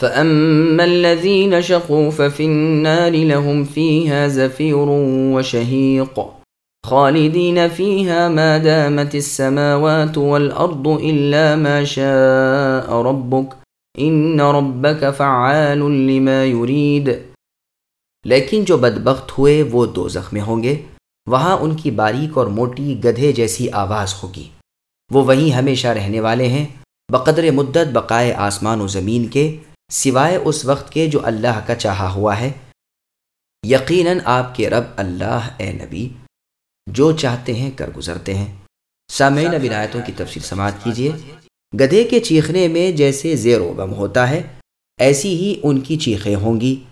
فأما الذين شقوا ففي النار لهم فيها زفير وشهيق خالدين فيها ما دامت السماوات والأرض إلا ما شاء ربك إن ربك فعال لما يريد لیکن جو بدبخت ہوئے وہ دو میں ہوں گے۔ وہاں ان کی باریک اور موٹی گدھے جیسی آواز ہوگی۔ وہ وہیں ہمیشہ رہنے والے ہیں۔ بقدر مدت بقائے آسمان و زمین کے سوائے اس وقت کے جو اللہ کا چاہا ہوا ہے۔ یقیناً آپ کے رب اللہ اے نبی، جو چاہتے ہیں کر گزرتے ہیں۔ سامعین اب آیتوں کی تفصیل سماعت کیجیے۔ گدھے کے چیخنے میں جیسے زیر و غم ہوتا ہے، ایسی ہی ان کی چیخیں ہوں گی۔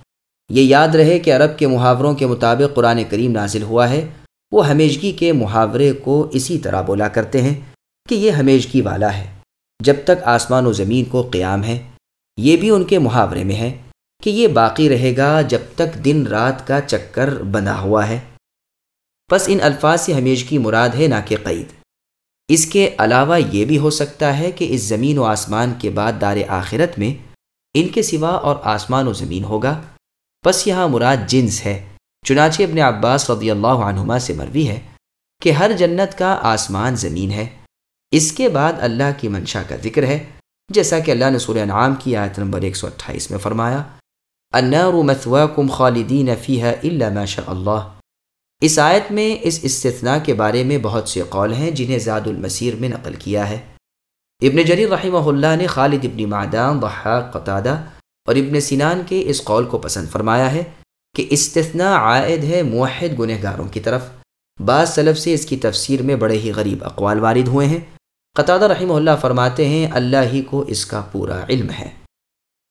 یہ یاد رہے کہ عرب کے محاوروں کے مطابق قرآن کریم نازل ہوا ہے۔ وہ ہمیشگی کے محاورے کو اسی طرح بولا کرتے ہیں کہ یہ ہمیشگی والا ہے۔ جب تک آسمان و زمین کو قیام ہے یہ بھی ان کے محاورے میں ہے کہ یہ باقی رہے گا جب تک دن رات کا چکر بنا ہوا ہے۔ بس ان الفاظ سے ہمیش کی مراد ہے نہ کہ قید۔ اس کے علاوہ یہ بھی ہو سکتا ہے کہ اس زمین و آسمان کے بعد دار آخرت میں ان کے سوا اور آسمان و زمین ہوگا۔ بس یہاں مراد جنس ہے۔ چنانچہ ابن عباس رضی اللہ عنہما سے مروی ہے کہ ہر جنت کا آسمان زمین ہے۔ اس کے بعد اللہ کی منشا کا ذکر ہے۔ جیسا کہ اللہ نے سورہ انعام کی آیت نمبر 128 میں فرمایا، النار مثواکم خالدین فیہا الا ما شاء اللہ۔ اس آیت میں اس استثناء کے بارے میں بہت سے قول ہیں جنہیں زاد المسیر میں نقل کیا ہے۔ ابن جریر رحمہ اللہ نے خالد ابن معدام ضحاق قطادہ اور ابن سینان کے اس قول کو پسند فرمایا ہے کہ استثناء عائد ہے موحد گنہ گاروں کی طرف۔ بعض سلف سے اس کی تفسیر میں بڑے ہی غریب اقوال وارد ہوئے ہیں۔ قطع رحمہ اللہ فرماتے ہیں اللہ ہی کو اس کا پورا علم ہے۔